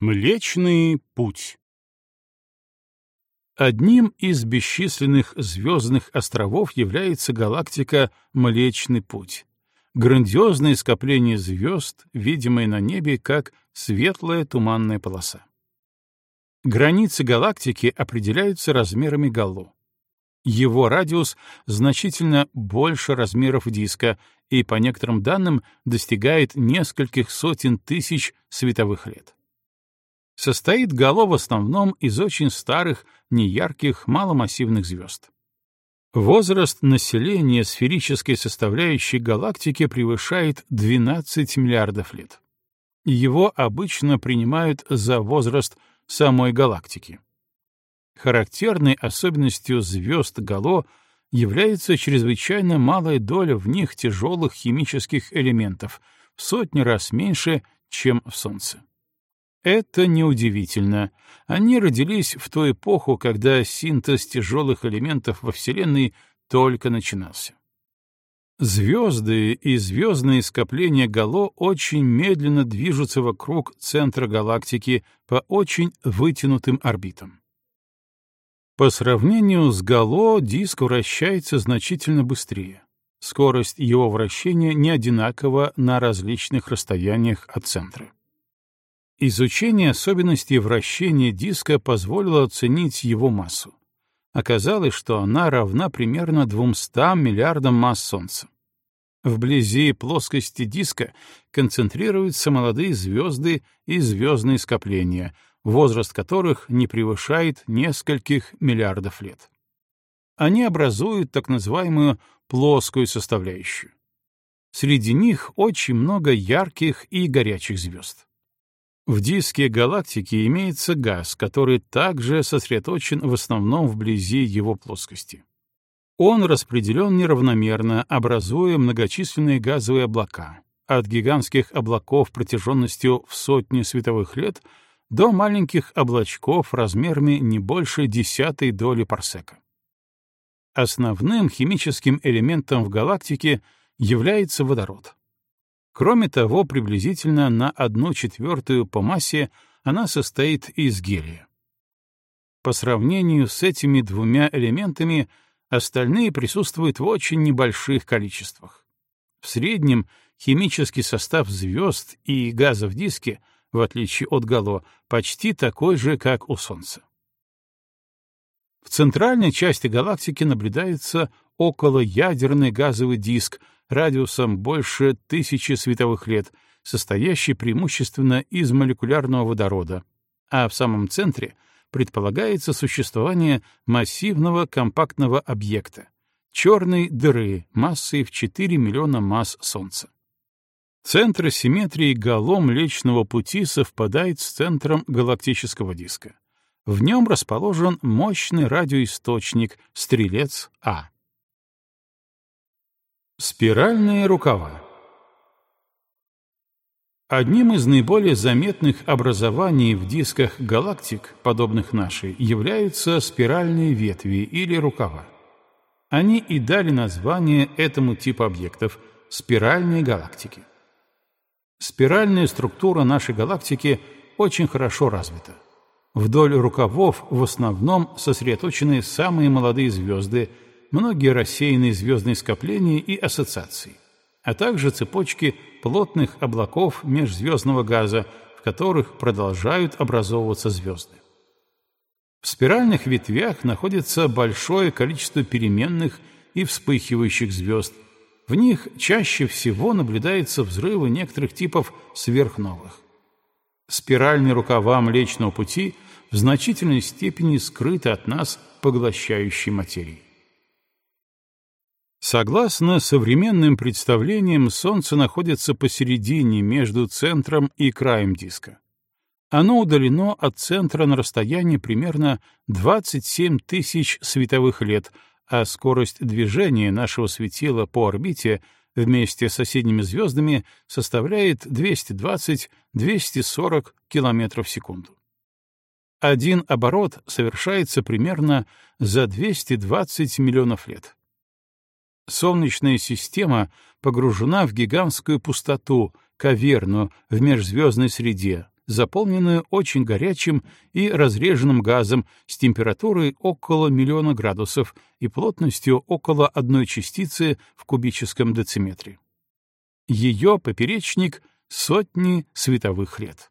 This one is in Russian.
Млечный путь Одним из бесчисленных звездных островов является галактика Млечный Путь. Грандиозное скопление звезд, видимое на небе как светлая туманная полоса. Границы галактики определяются размерами Галло. Его радиус значительно больше размеров диска и, по некоторым данным, достигает нескольких сотен тысяч световых лет. Состоит Гало в основном из очень старых, неярких, маломассивных звезд. Возраст населения сферической составляющей галактики превышает 12 миллиардов лет. Его обычно принимают за возраст самой галактики. Характерной особенностью звезд Гало является чрезвычайно малая доля в них тяжелых химических элементов, в сотни раз меньше, чем в Солнце. Это неудивительно. Они родились в ту эпоху, когда синтез тяжелых элементов во Вселенной только начинался. Звезды и звездные скопления Гало очень медленно движутся вокруг центра галактики по очень вытянутым орбитам. По сравнению с Гало диск вращается значительно быстрее. Скорость его вращения не одинакова на различных расстояниях от центра. Изучение особенностей вращения диска позволило оценить его массу. Оказалось, что она равна примерно 200 миллиардам масс Солнца. Вблизи плоскости диска концентрируются молодые звезды и звездные скопления, возраст которых не превышает нескольких миллиардов лет. Они образуют так называемую плоскую составляющую. Среди них очень много ярких и горячих звезд. В диске галактики имеется газ, который также сосредоточен в основном вблизи его плоскости. Он распределен неравномерно, образуя многочисленные газовые облака, от гигантских облаков протяженностью в сотни световых лет до маленьких облачков размерами не больше десятой доли парсека. Основным химическим элементом в галактике является водород. Кроме того, приблизительно на одну четвертую по массе она состоит из гелия. По сравнению с этими двумя элементами, остальные присутствуют в очень небольших количествах. В среднем химический состав звезд и газа в диске, в отличие от Гало, почти такой же, как у Солнца. В центральной части галактики наблюдается околоядерный газовый диск — радиусом больше тысячи световых лет, состоящий преимущественно из молекулярного водорода, а в самом центре предполагается существование массивного компактного объекта — черной дыры массой в 4 миллиона масс Солнца. Центр симметрии гало Млечного Пути совпадает с центром галактического диска. В нем расположен мощный радиоисточник «Стрелец А». Спиральные рукава Одним из наиболее заметных образований в дисках галактик, подобных нашей, являются спиральные ветви или рукава. Они и дали название этому типу объектов — спиральные галактики. Спиральная структура нашей галактики очень хорошо развита. Вдоль рукавов в основном сосредоточены самые молодые звезды — многие рассеянные звездные скопления и ассоциации, а также цепочки плотных облаков межзвездного газа, в которых продолжают образовываться звезды. В спиральных ветвях находится большое количество переменных и вспыхивающих звезд. В них чаще всего наблюдаются взрывы некоторых типов сверхновых. Спиральные рукава Млечного Пути в значительной степени скрыты от нас поглощающей материей. Согласно современным представлениям, Солнце находится посередине между центром и краем диска. Оно удалено от центра на расстоянии примерно 27 тысяч световых лет, а скорость движения нашего светила по орбите вместе с соседними звездами составляет 220-240 км в секунду. Один оборот совершается примерно за 220 миллионов лет. Солнечная система погружена в гигантскую пустоту, каверну в межзвездной среде, заполненную очень горячим и разреженным газом с температурой около миллиона градусов и плотностью около одной частицы в кубическом дециметре. Ее поперечник — сотни световых лет.